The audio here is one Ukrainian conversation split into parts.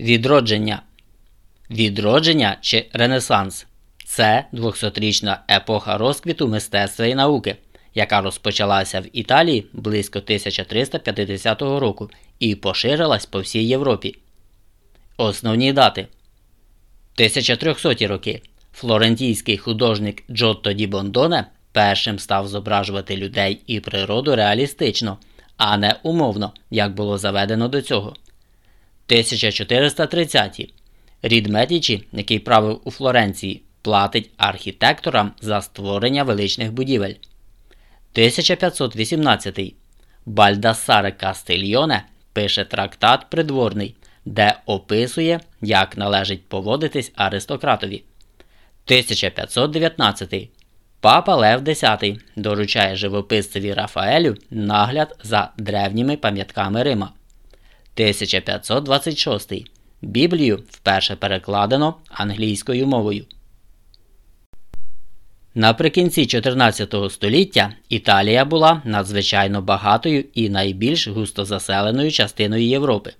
Відродження. Відродження чи Ренесанс це 200-річна епоха розквіту мистецтва і науки, яка розпочалася в Італії близько 1350 року і поширилась по всій Європі. Основні дати 1300 роки. Флорентійський художник Джотто Ді Бондоне першим став зображувати людей і природу реалістично, а не умовно, як було заведено до цього. 1430 Рід Медічі, який правив у Флоренції, платить архітекторам за створення величних будівель. 1518 Бальдасаре Кастильйоне пише трактат придворний, де описує, як належить поводитись аристократові. 1519 Папа Лев X доручає живописцеві Рафаелю нагляд за древніми пам'ятками Рима. 1526 Біблію вперше перекладено англійською мовою. Наприкінці 14 століття Італія була надзвичайно багатою і найбільш густозаселеною частиною Європи.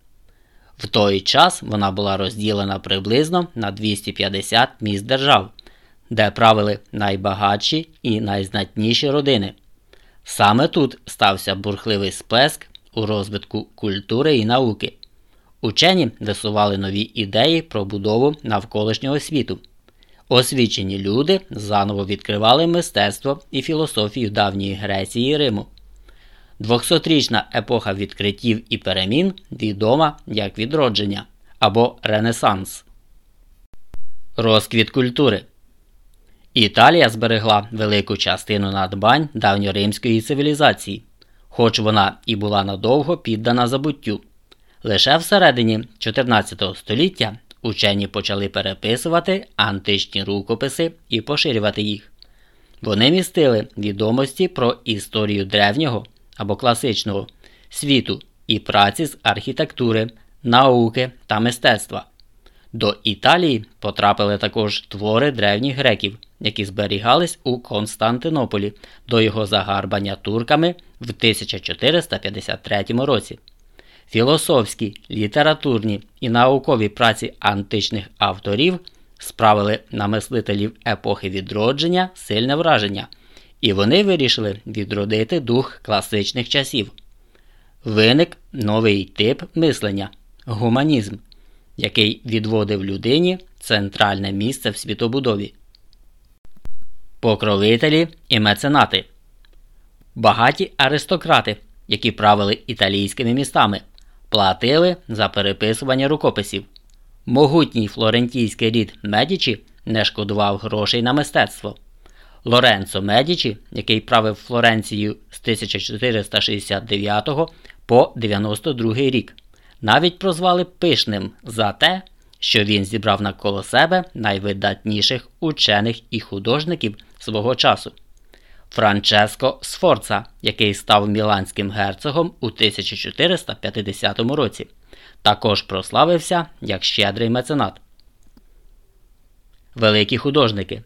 В той час вона була розділена приблизно на 250 міст держав, де правили найбагатші і найзнатніші родини. Саме тут стався бурхливий сплеск у розвитку культури і науки. Учені висували нові ідеї про будову навколишнього світу. Освічені люди заново відкривали мистецтво і філософію давньої Греції і Риму. Двохсотрічна епоха відкриттів і перемін відома як відродження або Ренесанс. Розквіт культури Італія зберегла велику частину надбань давньоримської цивілізації, хоч вона і була надовго піддана забуттю. Лише всередині 14 століття учені почали переписувати античні рукописи і поширювати їх. Вони містили відомості про історію древнього або класичного світу і праці з архітектури, науки та мистецтва. До Італії потрапили також твори древніх греків, які зберігались у Константинополі до його загарбання турками в 1453 році. Філософські, літературні і наукові праці античних авторів справили на мислителів епохи відродження сильне враження, і вони вирішили відродити дух класичних часів. Виник новий тип мислення гуманізм, який відводив людині центральне місце в світобудові. Покровителі і меценати багаті аристократи, які правили італійськими містами платили за переписування рукописів. Могутній флорентійський рід Медічі не шкодував грошей на мистецтво. Лоренцо Медічі, який правив Флоренцію з 1469 по 92 рік, навіть прозвали пишним за те, що він зібрав навколо себе найвидатніших учених і художників свого часу. Франческо Сфорца, який став міланським герцогом у 1450 році, також прославився як щедрий меценат. Великі художники.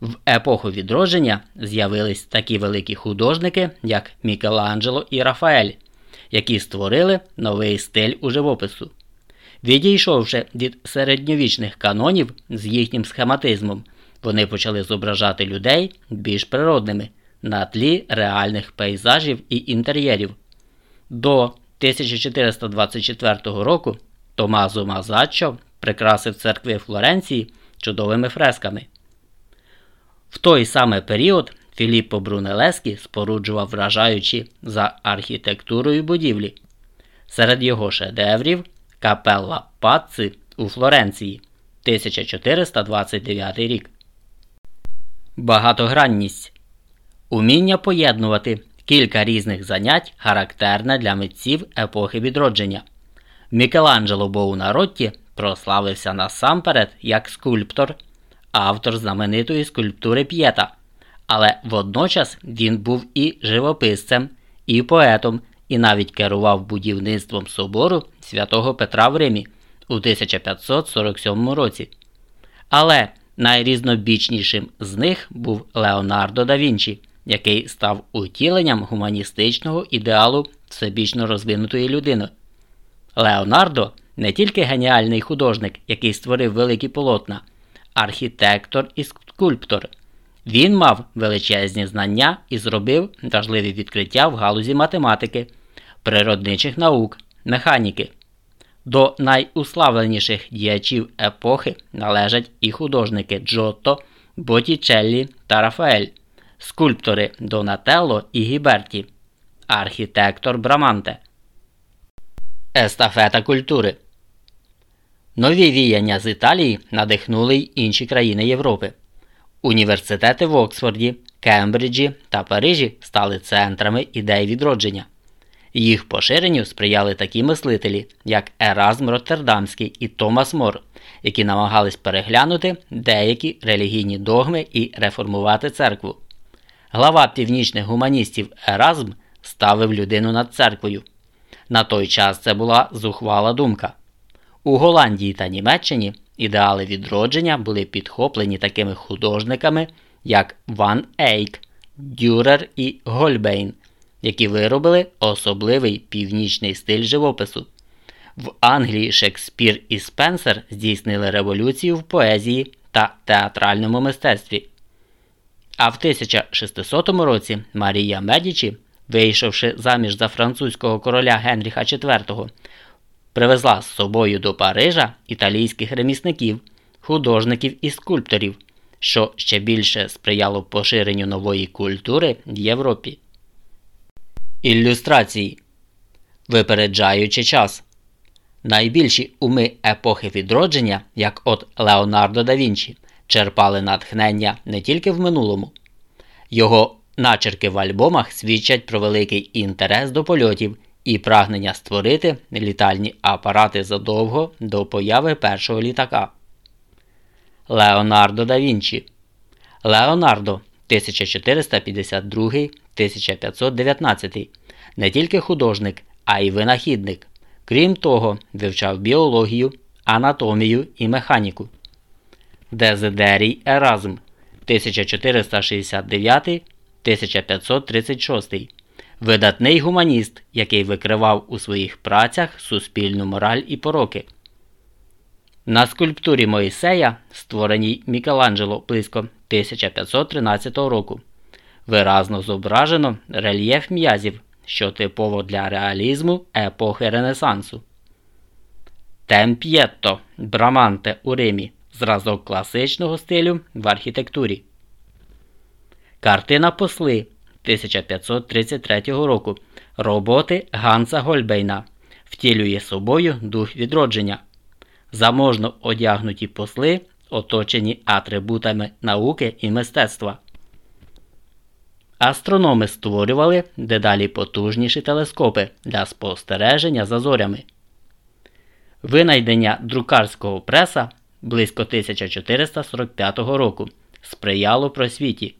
В епоху відродження з'явились такі великі художники, як Мікеланджело і Рафаель, які створили новий стиль у живопису. Відійшовши від середньовічних канонів з їхнім схематизмом, вони почали зображати людей більш природними на тлі реальних пейзажів і інтер'єрів. До 1424 року Томазо Мазаччо прикрасив церкви Флоренції чудовими фресками. В той самий період Філіппо Брунелескі споруджував вражаючі за архітектурою будівлі. Серед його шедеврів Капелла Пацци у Флоренції 1429 рік. Багатогранність уміння поєднувати кілька різних занять характерне для митців епохи відродження. Мікеланджело Боунаротті прославився насамперед як скульптор, автор знаменитої скульптури П'єта, але водночас він був і живописцем, і поетом, і навіть керував будівництвом собору святого Петра в Римі у 1547 році. Але Найрізнобічнішим з них був Леонардо да Вінчі, який став утіленням гуманістичного ідеалу всебічно розвинутої людини. Леонардо не тільки геніальний художник, який створив великі полотна, архітектор і скульптор. Він мав величезні знання і зробив важливі відкриття в галузі математики, природничих наук, механіки. До найуславленіших діячів епохи належать і художники Джотто, Боттічеллі та Рафаель, скульптори Донателло і Гіберті, архітектор Браманте. Естафета культури. Нові віяння з Італії надихнули й інші країни Європи. Університети в Оксфорді, Кембриджі та Парижі стали центрами ідей відродження. Їх поширенню сприяли такі мислителі, як Еразм Роттердамський і Томас Мор, які намагались переглянути деякі релігійні догми і реформувати церкву. Глава північних гуманістів Еразм ставив людину над церквою. На той час це була зухвала думка. У Голландії та Німеччині ідеали відродження були підхоплені такими художниками, як Ван Ейк, Дюрер і Гольбейн, які виробили особливий північний стиль живопису. В Англії Шекспір і Спенсер здійснили революцію в поезії та театральному мистецтві. А в 1600 році Марія Медічі, вийшовши заміж за французького короля Генріха IV, привезла з собою до Парижа італійських ремісників, художників і скульпторів, що ще більше сприяло поширенню нової культури в Європі. Ілюстрації Випереджаючи час. Найбільші уми епохи відродження, як от Леонардо да Вінчі, черпали натхнення не тільки в минулому. Його начерки в альбомах свідчать про великий інтерес до польотів і прагнення створити літальні апарати задовго до появи першого літака. Леонардо да Вінчі Леонардо 1452 1519 не тільки художник, а й винахідник. Крім того, вивчав біологію, анатомію і механіку. Дезидерій Еразм 1469 1536 видатний гуманіст, який викривав у своїх працях суспільну мораль і пороки. На скульптурі Моїсея, створеній Мікеланджело близько 1513 року, виразно зображено рельєф м'язів, що типово для реалізму епохи Ренесансу. Темп'єтто Браманте у Римі зразок класичного стилю в архітектурі. Картина Посли 1533 року роботи Ганса Гольбейна втілює собою дух відродження. Заможно одягнуті посли, оточені атрибутами науки і мистецтва. Астрономи створювали дедалі потужніші телескопи для спостереження за зорями. Винайдення друкарського преса близько 1445 року сприяло просвіті.